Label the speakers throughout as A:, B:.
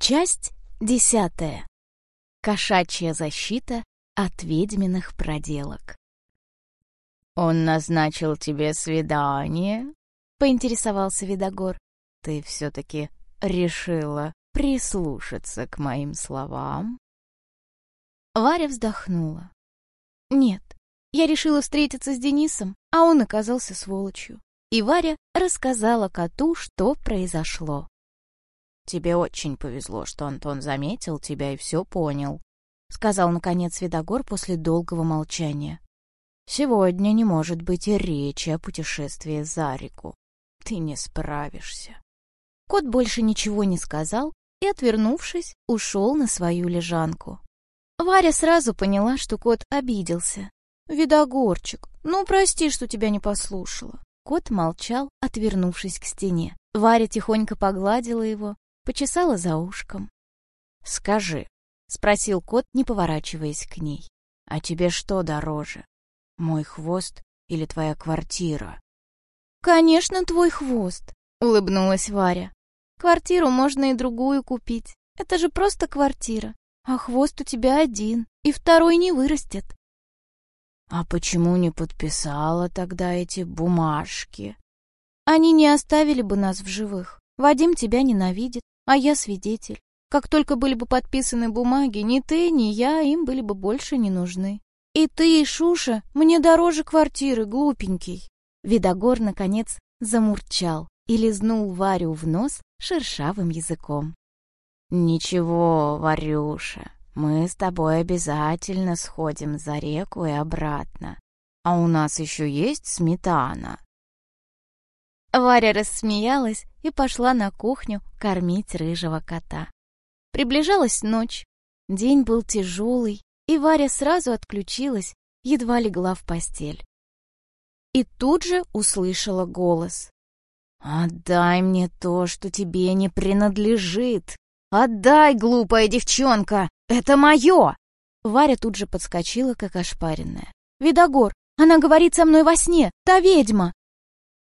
A: Часть десятая. Кошачья защита от ведьминых проделок.
B: «Он назначил тебе свидание?» — поинтересовался Видогор. «Ты все-таки решила прислушаться к моим словам?»
A: Варя вздохнула. «Нет, я решила встретиться с Денисом, а он оказался сволочью». И Варя рассказала коту, что произошло.
B: «Тебе очень повезло, что Антон заметил тебя и все понял», — сказал, наконец, Видогор после долгого молчания. «Сегодня не может быть и речи о путешествии за реку. Ты не справишься».
A: Кот больше ничего не сказал и, отвернувшись, ушел на свою лежанку. Варя сразу поняла, что кот обиделся. «Видогорчик, ну прости, что тебя не послушала». Кот молчал, отвернувшись к стене. Варя тихонько погладила его, почесала за ушком.
B: «Скажи», — спросил кот, не поворачиваясь к ней, «а тебе что дороже, мой хвост или твоя квартира?»
A: «Конечно, твой хвост», — улыбнулась Варя. «Квартиру можно и другую купить. Это же просто квартира. А хвост у тебя один, и второй не вырастет».
B: «А почему не подписала тогда эти бумажки?»
A: «Они не оставили бы нас в живых. Вадим тебя ненавидит, а я свидетель. Как только были бы подписаны бумаги, ни ты, ни я им были бы больше не нужны. И ты, и Шуша, мне дороже квартиры, глупенький. Видогор, наконец, замурчал и лизнул Варю в нос шершавым языком.
B: «Ничего, Варюша, мы с тобой обязательно сходим за реку и обратно. А у нас еще есть сметана?»
A: Варя рассмеялась и пошла на кухню кормить рыжего кота. Приближалась ночь, день был тяжелый, и Варя сразу отключилась, едва легла в постель. И тут же услышала голос.
B: «Отдай мне то, что тебе не принадлежит! Отдай, глупая девчонка! Это мое!»
A: Варя тут же подскочила, как ошпаренная. «Видогор, она говорит со мной во сне! Та ведьма!»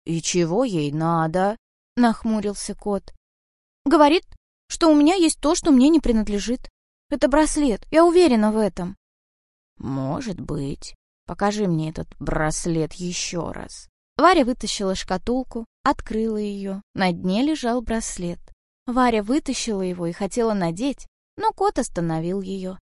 B: «И чего ей надо?»
A: — нахмурился кот. «Говорит, что у меня есть то, что мне не принадлежит. Это браслет, я уверена в этом».
B: «Может быть. Покажи мне этот браслет еще раз».
A: Варя вытащила шкатулку, открыла ее. На дне лежал браслет. Варя вытащила его и хотела надеть, но кот остановил ее.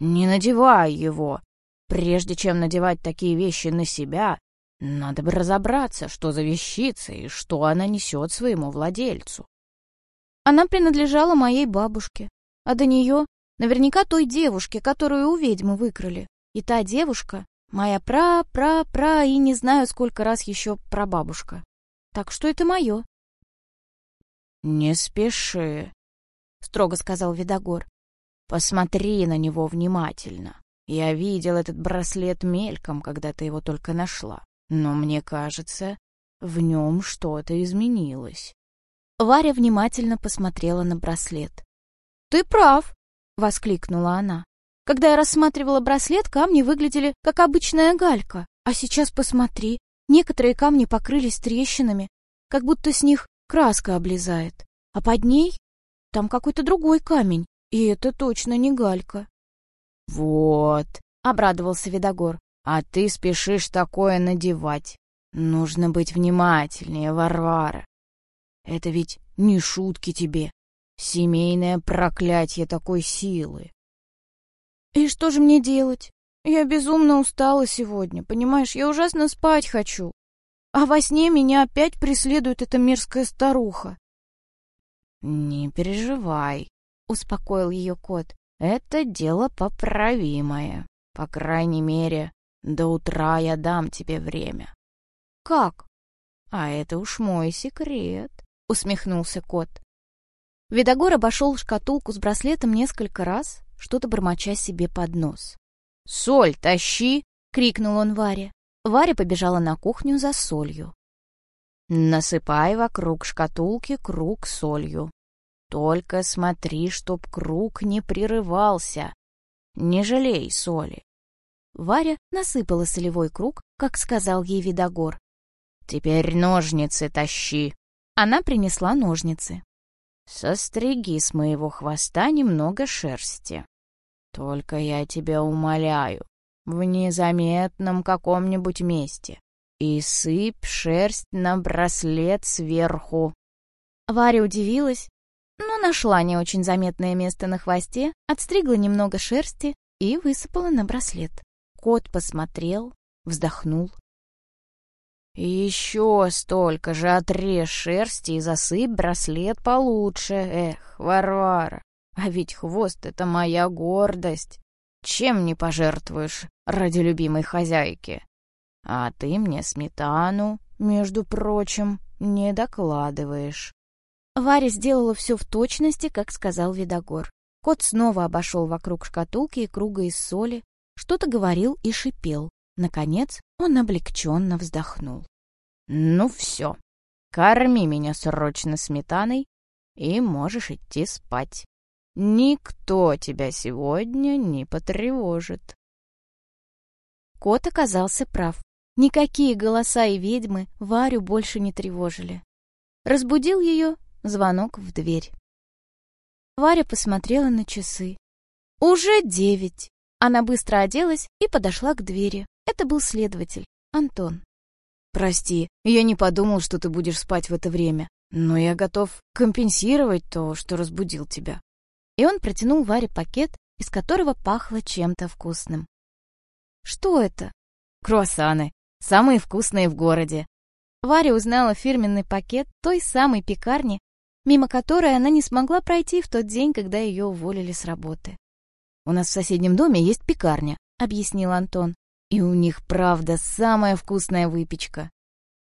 B: «Не надевай его. Прежде чем надевать такие вещи на себя, надо бы разобраться, что за вещица и что она несет своему владельцу.
A: Она принадлежала моей бабушке, а до нее наверняка той девушке, которую у ведьмы выкрали. И та девушка — моя пра-пра-пра и не знаю, сколько раз еще прабабушка. Так что это мое.
B: «Не спеши», — строго сказал Видогор. «Посмотри на него внимательно. Я видел этот браслет мельком, когда ты его только нашла. Но мне кажется, в нем что-то изменилось.
A: Варя внимательно посмотрела на браслет. «Ты прав!» — воскликнула она. «Когда я рассматривала браслет, камни выглядели как обычная галька. А сейчас посмотри, некоторые камни покрылись трещинами, как будто с них краска облезает. А под ней там какой-то другой камень, и это точно не галька».
B: «Вот!» — обрадовался Видогор. А ты спешишь такое надевать. Нужно быть внимательнее, Варвара. Это ведь не шутки тебе. Семейное проклятие такой силы.
A: И что же мне делать? Я безумно устала сегодня, понимаешь? Я ужасно спать хочу. А во сне меня опять преследует эта мерзкая старуха.
B: Не переживай, успокоил ее кот. Это дело поправимое. По крайней мере, до утра я дам тебе время.
A: Как?
B: А это уж мой секрет, усмехнулся кот.
A: Видогор обошел шкатулку с браслетом несколько раз, что-то бормоча себе под нос.
B: «Соль тащи!» — крикнул он Варе.
A: Варя побежала на кухню за солью.
B: «Насыпай вокруг шкатулки круг солью. Только смотри, чтоб круг не прерывался. Не жалей соли.
A: Варя насыпала солевой круг, как сказал ей Видогор.
B: «Теперь ножницы тащи».
A: Она принесла ножницы.
B: Состриги с моего хвоста немного шерсти. Только я тебя умоляю, в незаметном каком-нибудь месте. И сыпь шерсть на браслет сверху.
A: Варя удивилась, но нашла не очень заметное место на хвосте, отстригла немного шерсти и высыпала на браслет. Кот посмотрел, вздохнул.
B: «Еще столько же отрежь шерсти и засыпь браслет получше. Эх, Варвара, а ведь хвост — это моя гордость. Чем не пожертвуешь ради любимой хозяйки? А ты мне сметану, между прочим, не докладываешь».
A: Варя сделала все в точности, как сказал Видогор. Кот снова обошел вокруг шкатулки и круга из соли, что-то говорил и шипел. Наконец он облегченно вздохнул.
B: «Ну все, корми меня срочно сметаной и можешь идти спать. Никто тебя сегодня не потревожит».
A: Кот оказался прав. Никакие голоса и ведьмы Варю больше не тревожили. Разбудил ее звонок в дверь. Варя посмотрела на часы. Уже девять. Она быстро оделась и подошла к двери. Это был следователь, Антон.
B: «Прости, я не подумал, что ты будешь спать в это время, но я готов компенсировать то, что разбудил тебя».
A: И он протянул Варе пакет, из которого пахло чем-то вкусным. «Что это?»
B: «Круассаны. Самые вкусные в городе».
A: Варя узнала фирменный пакет той самой пекарни, мимо которой она не смогла пройти в тот день, когда ее уволили с работы.
B: «У нас в соседнем доме есть пекарня», — объяснил Антон. И у них, правда, самая вкусная выпечка.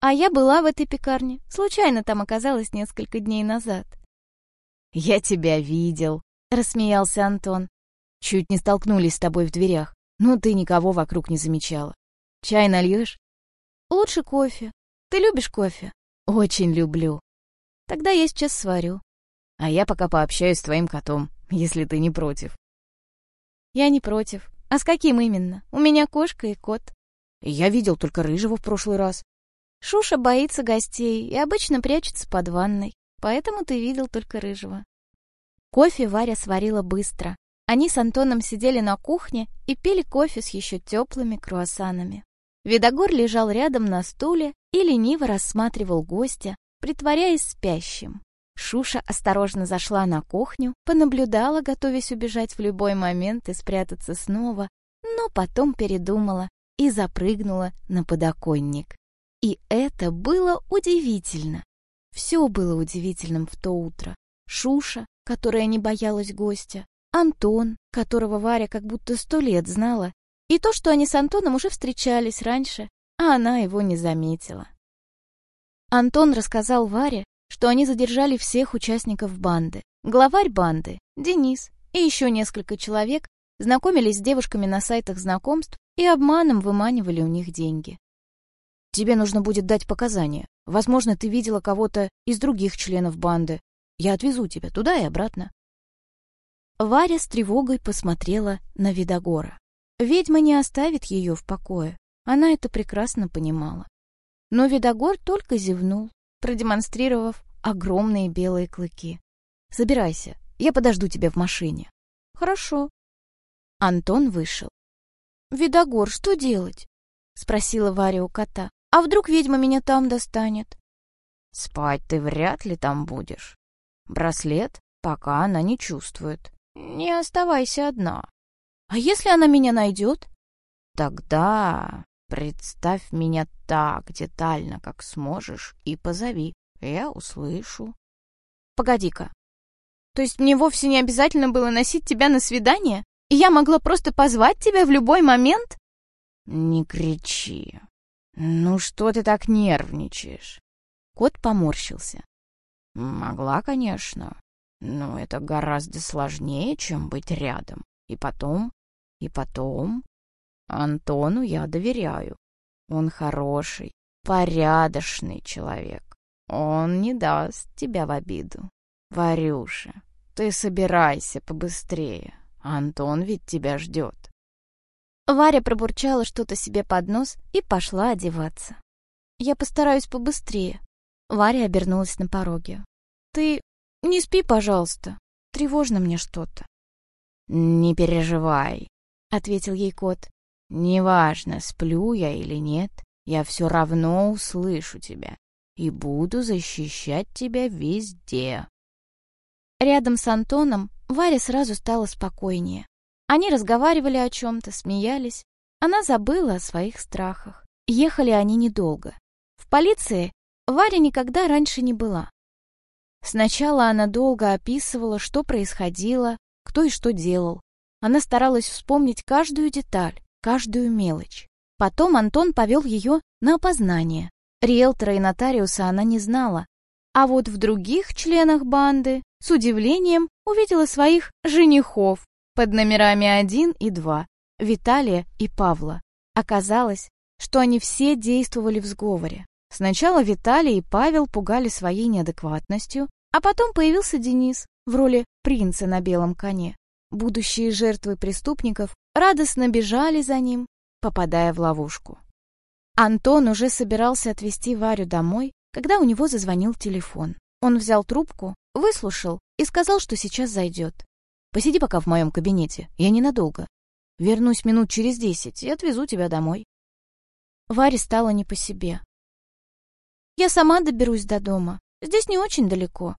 A: А я была в этой пекарне. Случайно там оказалась несколько дней назад.
B: «Я тебя видел», — рассмеялся Антон. «Чуть не столкнулись с тобой в дверях, но ты никого вокруг не замечала. Чай нальешь?»
A: «Лучше кофе. Ты любишь кофе?»
B: «Очень люблю».
A: «Тогда я сейчас сварю».
B: «А я пока пообщаюсь с твоим котом, если ты не против».
A: «Я не против. «А с каким именно? У меня кошка и кот».
B: «Я видел только рыжего в прошлый раз».
A: «Шуша боится гостей и обычно прячется под ванной, поэтому ты видел только рыжего». Кофе Варя сварила быстро. Они с Антоном сидели на кухне и пили кофе с еще теплыми круассанами. Видогор лежал рядом на стуле и лениво рассматривал гостя, притворяясь спящим. Шуша осторожно зашла на кухню, понаблюдала, готовясь убежать в любой момент и спрятаться снова, но потом передумала и запрыгнула на подоконник. И это было удивительно. Все было удивительным в то утро. Шуша, которая не боялась гостя, Антон, которого Варя как будто сто лет знала, и то, что они с Антоном уже встречались раньше, а она его не заметила. Антон рассказал Варе, что они задержали всех участников банды. Главарь банды, Денис, и еще несколько человек знакомились с девушками на сайтах знакомств и обманом выманивали у них деньги.
B: «Тебе нужно будет дать показания. Возможно, ты видела кого-то из других членов банды. Я отвезу тебя туда и обратно».
A: Варя с тревогой посмотрела на Видогора. Ведьма не оставит ее в покое. Она это прекрасно понимала. Но Видогор только зевнул продемонстрировав огромные белые клыки. «Собирайся, я подожду тебя в машине». «Хорошо». Антон вышел. «Видогор, что делать?» — спросила Варя у кота. «А вдруг ведьма меня там достанет?»
B: «Спать ты вряд ли там будешь. Браслет пока она не чувствует. Не оставайся одна.
A: А если она меня найдет?»
B: «Тогда Представь меня так детально, как сможешь, и позови. Я услышу.
A: Погоди-ка. То есть мне вовсе не обязательно было носить тебя на свидание? И я могла просто позвать тебя в любой момент?
B: Не кричи. Ну что ты так нервничаешь?
A: Кот поморщился.
B: Могла, конечно, но это гораздо сложнее, чем быть рядом. И потом, и потом, Антону я доверяю. Он хороший, порядочный человек. Он не даст тебя в обиду. Варюша, ты собирайся побыстрее. Антон ведь тебя ждет.
A: Варя пробурчала что-то себе под нос и пошла одеваться. «Я постараюсь побыстрее». Варя обернулась на пороге. «Ты Не спи, пожалуйста. Тревожно мне что-то.
B: «Не переживай», — ответил ей кот. «Неважно, сплю я или нет, я все равно услышу тебя и буду защищать тебя везде».
A: Рядом с Антоном Варе сразу стало спокойнее. Они разговаривали о чем-то, смеялись. Она забыла о своих страхах. Ехали они недолго. В полиции Варя никогда раньше не была. Сначала она долго описывала, что происходило, кто и что делал. Она старалась вспомнить каждую деталь, каждую мелочь. Потом Антон повел ее на опознание. Риэлтора и нотариуса она не знала. А вот в других членах банды с удивлением увидела своих женихов под номерами 1 и 2, Виталия и Павла. Оказалось, что они все действовали в сговоре. Сначала Виталий и Павел пугали своей неадекватностью, а потом появился Денис в роли принца на белом коне. Будущие жертвы преступников радостно бежали за ним, попадая в ловушку. Антон уже собирался отвезти Варю домой, когда у него зазвонил телефон. Он взял трубку, выслушал и сказал, что сейчас зайдет. «Посиди пока в моем кабинете, я ненадолго. Вернусь минут через десять и отвезу тебя домой». Варе стало не по себе. «Я сама доберусь до дома. Здесь не очень далеко».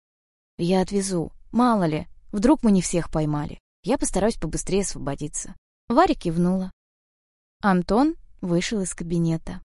A: «Я отвезу. Мало ли, вдруг мы не всех поймали. Я постараюсь побыстрее освободиться». Варя кивнула. Антон вышел из кабинета.